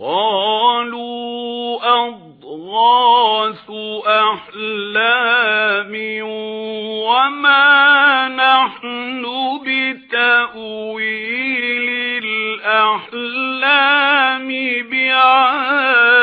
قالوا أضغاث أحلام وما نحن بتأويل الأحلام بعالمين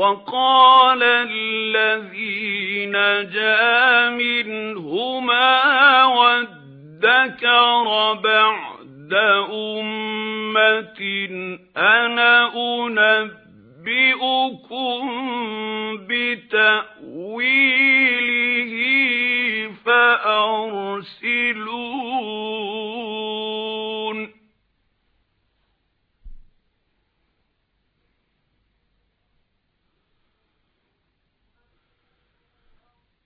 وقال الذي نجا منهما وادكر بعد أمة أنا أنبئكم بتأويله فأرسلون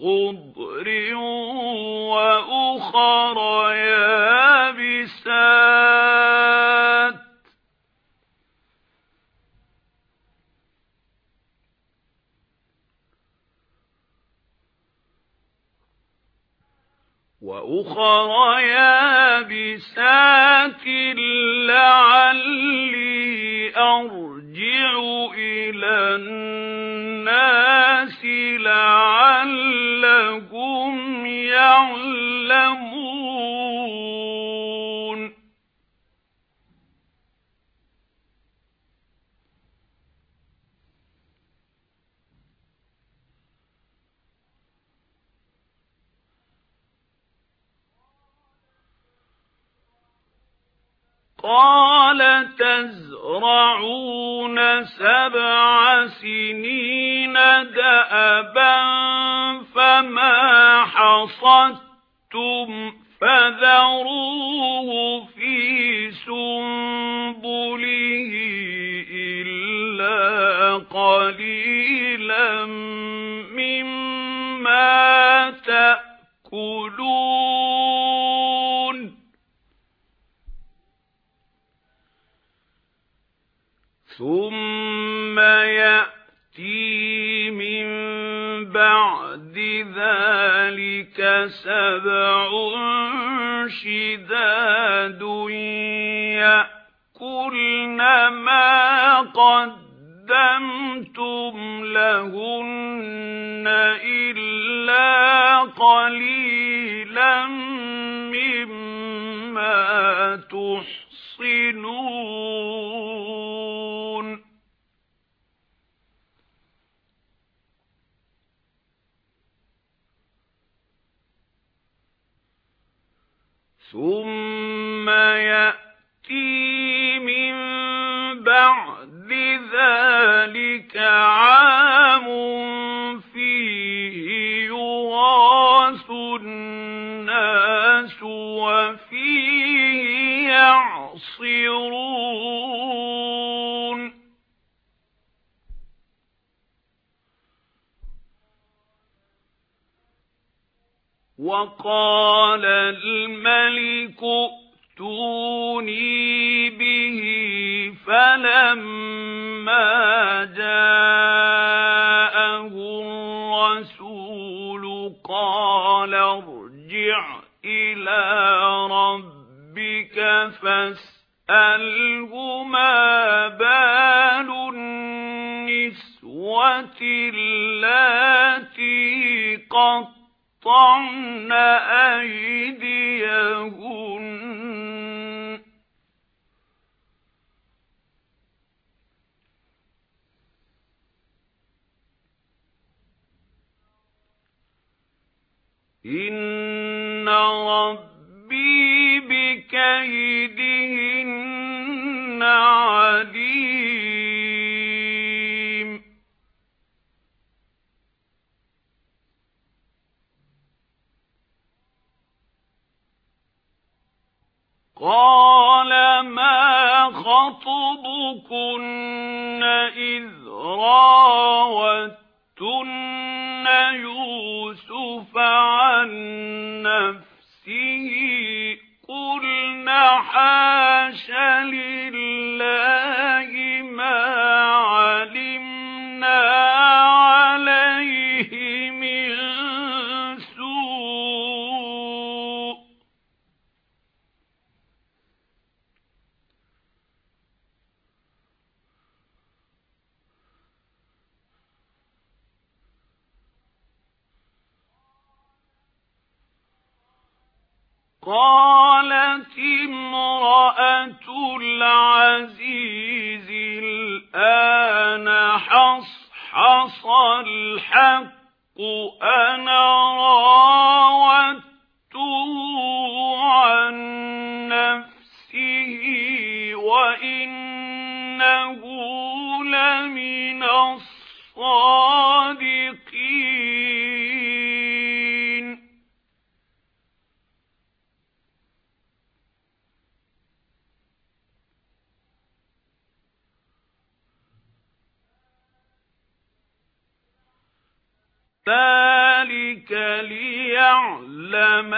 خضر وأخر يابسات. وأخر يابسات قال تزرعون سبع سنين دأبا فما حصدتم فذروه في سنبله إلا قليلا مما تأكلون ثُمَّ يَأْتِي مِن بَعْدِ ذَلِكَ سَبْعٌ شِدَادٌ يَأْكُلْنَ مَا قَدَّمْتُمْ لَهُنَّ إِلَّا قَلِيلًا مِّمَّا تُحْصِنُونَ. ثُمَّ يَأْتِي مِن بَعْدِ ذَلِكَ عَامٌ فِيهِ يُغَاثُ النَّاسُ وَفِيهِ يَعْصِرُونَ وَقَالَ الْمَلِكُ ائْتُونِي بِهِ فَلَمَّا جَاءَهُ الرَّسُولُ قَالَ ارْجِعْ إِلَى رَبِّكَ فَاسْأَلْهُ مَا بَالُ النِّسْوَةِ اللَّاتِي قَطَّعْنَ أَيْدِيَهُنَّ. إِنَّ رَبِّي قال ما خطبكن إذ راوتن قالت امرأة العزيز الآن حصحص الحق أنا راودته عن نفسه وإنه لمن الصادقين ذلك ليعلم